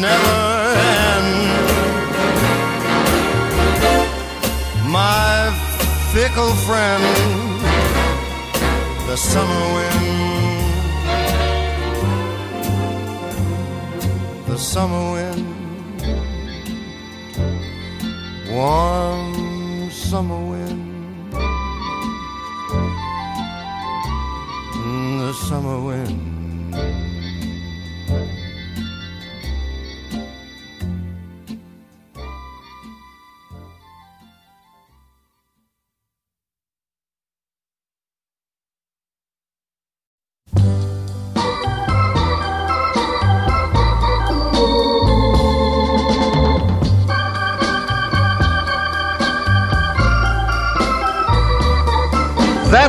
never end. My fickle friend, the summer wind. The summer wind. Warm summer wind. The summer wind.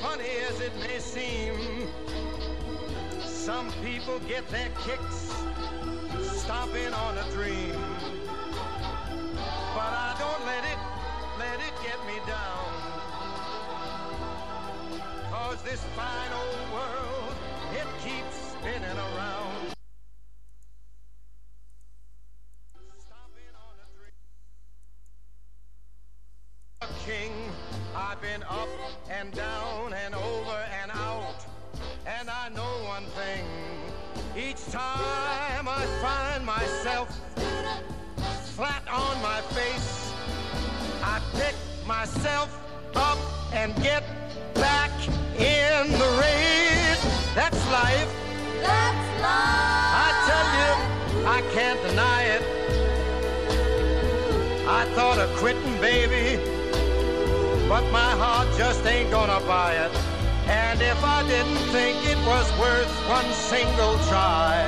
Funny as it may seem, some people get their kicks stomping on a dream. But I don't let it, let it get me down. Cause this fine old world, it keeps spinning around. King. I've been up and down time I find myself flat on my face, I pick myself up and get back in the race. That's life. That's life. I tell you, I can't deny it. I thought of quitting, baby, but my heart just ain't gonna buy it. And if I didn't think it was worth one single try,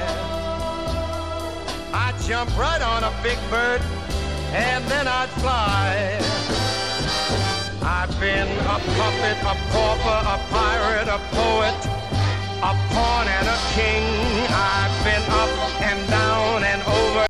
I'd jump right on a big bird and then I'd fly. I've been a puppet, a pauper, a pirate, a poet, a pawn and a king. I've been up and down and over.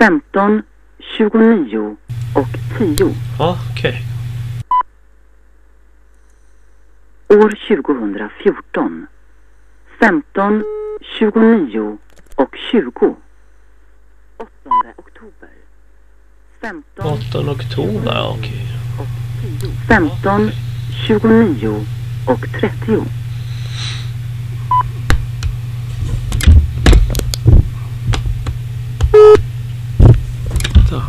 15, 29 och 10. Ja, okej. År 2014. 15, 29 och 20. 8 oktober. 15, 8 oktober, okej. 15, 29 och 30. Så.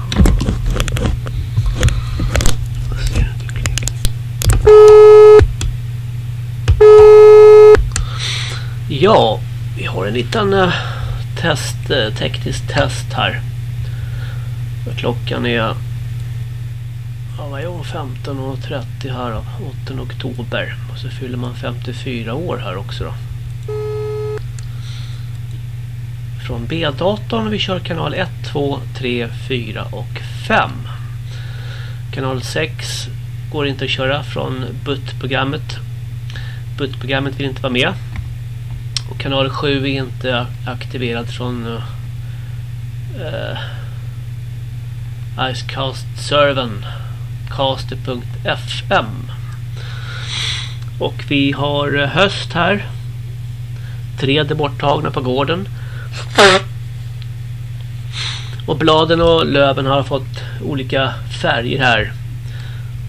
Jag ser inte klicken. Ja, vi har en liten eh, test, eh, teknisk test här. Klockan är ja, vad är 15.30 här då, 8 oktober. Och så fyller man 54 år här också då. Från B-datorn vi kör kanal 1, 2, 3, 4 och 5. Kanal 6 går inte att köra från BUT-programmet. BUT-programmet vill inte vara med. Och kanal 7 är inte aktiverad från uh, Icecast-servern caster.fm och vi har eh, höst här. Träd är borttagna på gården. Och bladen och löven har fått olika färger här.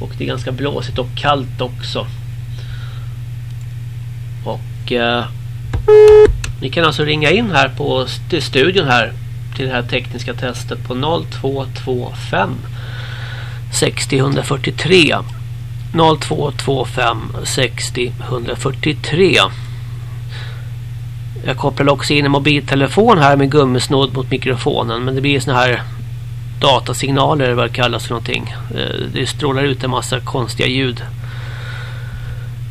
Och det är ganska blåsigt och kallt också. Och Uh, ni kan alltså ringa in här på till studion här till det här tekniska testet på 0225 60 143 0225 60 143 Jag kopplar också in en mobiltelefon här med gummisnodd mot mikrofonen men det blir såna här datasignaler vad det kallas för någonting. Eh, det strålar ut en massa konstiga ljud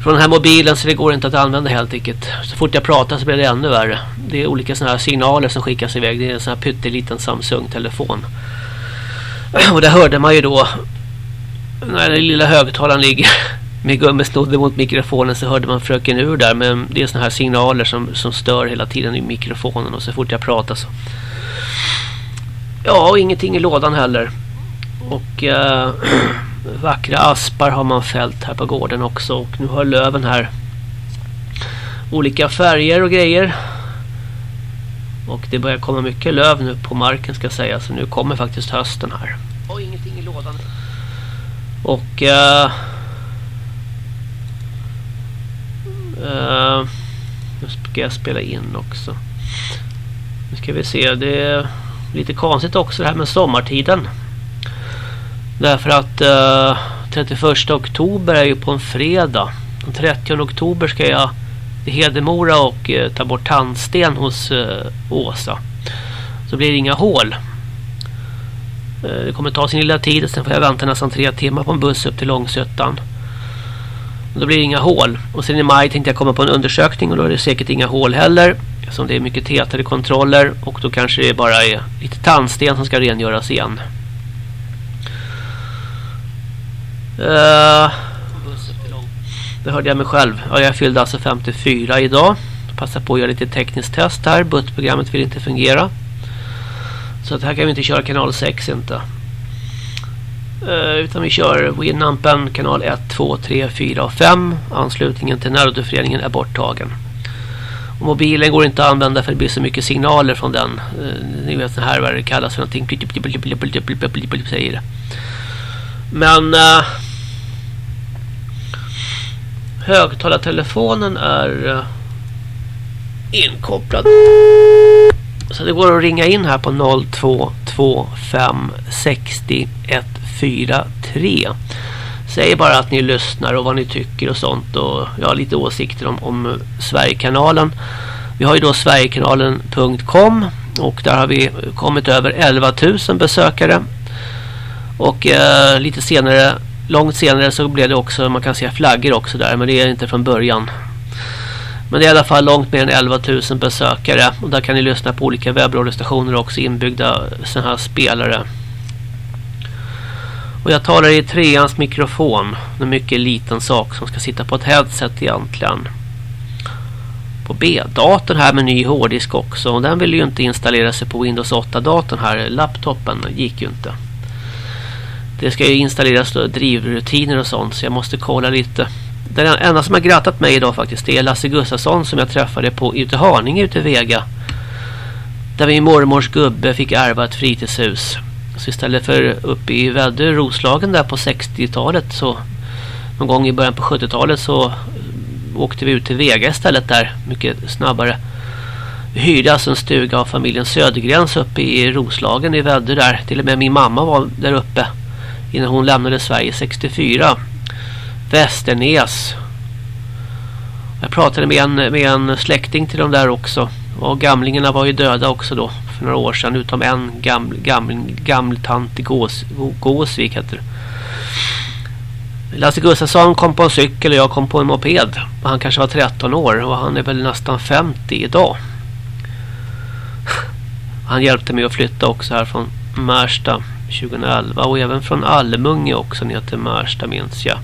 från den här mobilen så det går inte att använda helt enkelt. Så fort jag pratar så blir det ännu värre. Det är olika sådana här signaler som skickas iväg. Det är en sån här pytteliten Samsung-telefon. Och där hörde man ju då när den lilla högtalaren ligger med gummisnodden mot mikrofonen så hörde man fröken ur där. Men det är sådana här signaler som, som stör hela tiden i mikrofonen och så fort jag pratar så. Ja, och ingenting i lådan heller. Och... Uh, vackra aspar har man fällt här på gården också och nu har löven här olika färger och grejer. Och det börjar komma mycket löv nu på marken ska jag säga så nu kommer faktiskt hösten här. Och ingenting i lådan. Och uh, uh, nu ska jag spela in också. Nu ska vi se det är lite konstigt också det här med sommartiden Därför att eh, 31 oktober är ju på en fredag. Den 30 oktober ska jag till Hedemora och eh, ta bort tandsten hos eh, Åsa. Så blir det inga hål. Eh, det kommer ta sin lilla tid. Sen får jag vänta nästan tre timmar på en buss upp till Långsötan. Då blir det inga hål. Och sen i maj tänkte jag komma på en undersökning och då är det säkert inga hål heller. Eftersom det är mycket tätare kontroller och då kanske det bara är lite tandsten som ska rengöras igen. Uh, det hörde jag mig själv. Ja, jag fyllde alltså 54 idag. Passa på att göra lite tekniskt test här. Buttprogrammet vill inte fungera. Så att här kan vi inte köra kanal 6 inte. Uh, utan vi kör Winampen kanal 1, 2, 3, 4 och 5. Anslutningen till närradioföreningen är borttagen. Och mobilen går inte att använda för det blir så mycket signaler från den. Uh, ni vet här vad det kallas för någonting. Säger det. Men uh, högtalartelefonen är eh, inkopplad. Så det går att ringa in här på 0225 60 143. Säg bara att ni lyssnar och vad ni tycker och sånt. Och jag har lite åsikter om, om eh, Sverigekanalen. Vi har ju då sverigekanalen.com och där har vi kommit över 11 000 besökare. Och eh, lite senare, långt senare så blev det också, man kan se flaggor också där. Men det är inte från början. Men det är i alla fall långt mer än 11 000 besökare. Och där kan ni lyssna på olika webbradiostationer också inbyggda sådana här spelare. Och jag talar i treans mikrofon. En mycket liten sak som ska sitta på ett headset egentligen. På B-datorn här med ny hårddisk också. Och den vill ju inte installera sig på Windows 8-datorn här. Laptopen gick ju inte. Det ska ju installeras då, drivrutiner och sånt så jag måste kolla lite. Den enda som har grattat mig idag faktiskt det är Lasse Gustafsson som jag träffade på ute Haninge ute i Vega. Där min mormors gubbe fick ärva ett fritidshus. Så istället för uppe i Väddö, Roslagen där på 60-talet så någon gång i början på 70-talet så eh, åkte vi ut till Vega istället där mycket snabbare. Vi hyrde alltså en stuga av familjen Södergrens uppe i Roslagen i Väddö där. Till och med min mamma var där uppe innan hon lämnade Sverige 64. Västernäs. Jag pratade med en, med en släkting till dem där också. Och gamlingarna var ju döda också då för några år sedan. Utom en gaml, gaml, gaml tant i Gås, Gåsvik heter det. Lasse Gustafsson kom på en cykel och jag kom på en moped. Han kanske var 13 år och han är väl nästan 50 idag. Han hjälpte mig att flytta också här från Märsta 2011 och även från Almunge också ner till Märsta minns jag.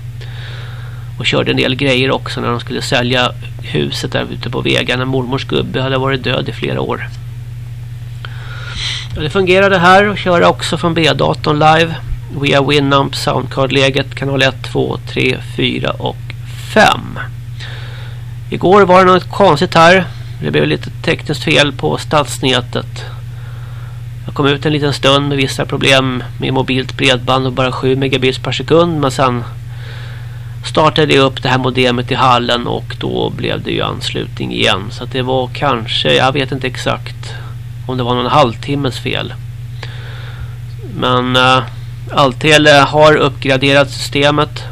Och körde en del grejer också när de skulle sälja huset där ute på vägarna. mormors gubbe hade varit död i flera år. Ja, det fungerade här och köra också från B-datorn live via Winamp Soundcard-läget kanal 1, 2, 3, 4 och 5. Igår var det något konstigt här. Det blev lite tekniskt fel på stadsnätet. Jag kom ut en liten stund med vissa problem med mobilt bredband och bara 7 megabits per sekund. Men sen startade jag upp det här modemet i hallen och då blev det ju anslutning igen. Så det var kanske, jag vet inte exakt om det var någon halvtimmes fel. Men eh, uh, Altele eh, har uppgraderat systemet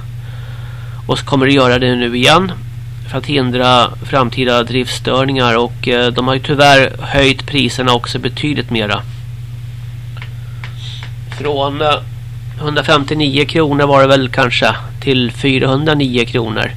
och så kommer att göra det nu igen för att hindra framtida driftstörningar och uh, de har ju tyvärr höjt priserna också betydligt mera. Från eh, 159 kronor var det väl kanske till 409 kronor.